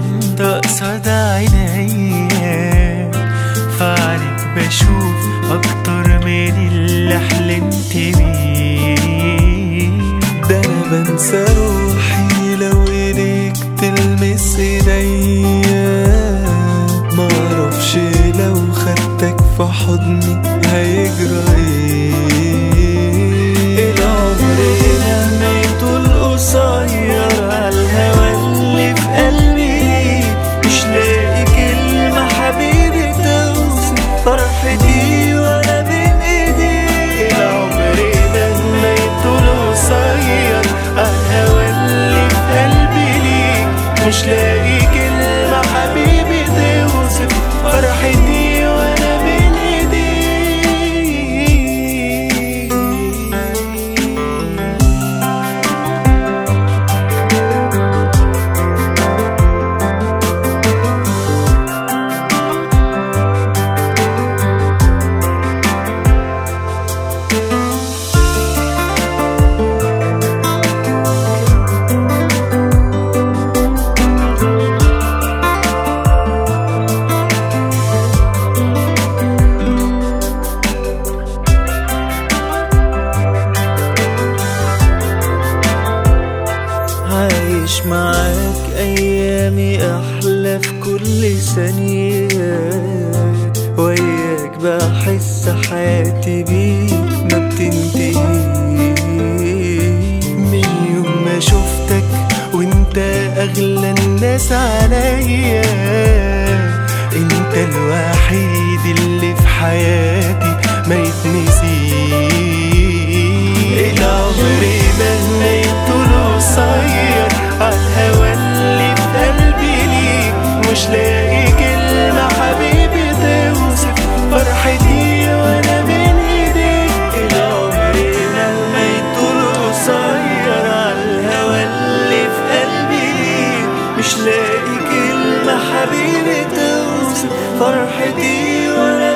وانت عينيا عيني فعلك بشوف أكتر من اللي حلمت بيه ده أنا بنسى روحي لو إيديك تلمس إيديا. معرفش لو خدتك في حضني Размышляй عايش معاك أيامي أحلى في كل ثانية. وياك بحس حياتي بيك ما من يوم ما شفتك وانت أغلى الناس عليا. أنت الوحيد اللي في حياتي. مسير الهوى اللي في قلبي. مش لاقي كلمة حبيبي توصف فرحتي ولا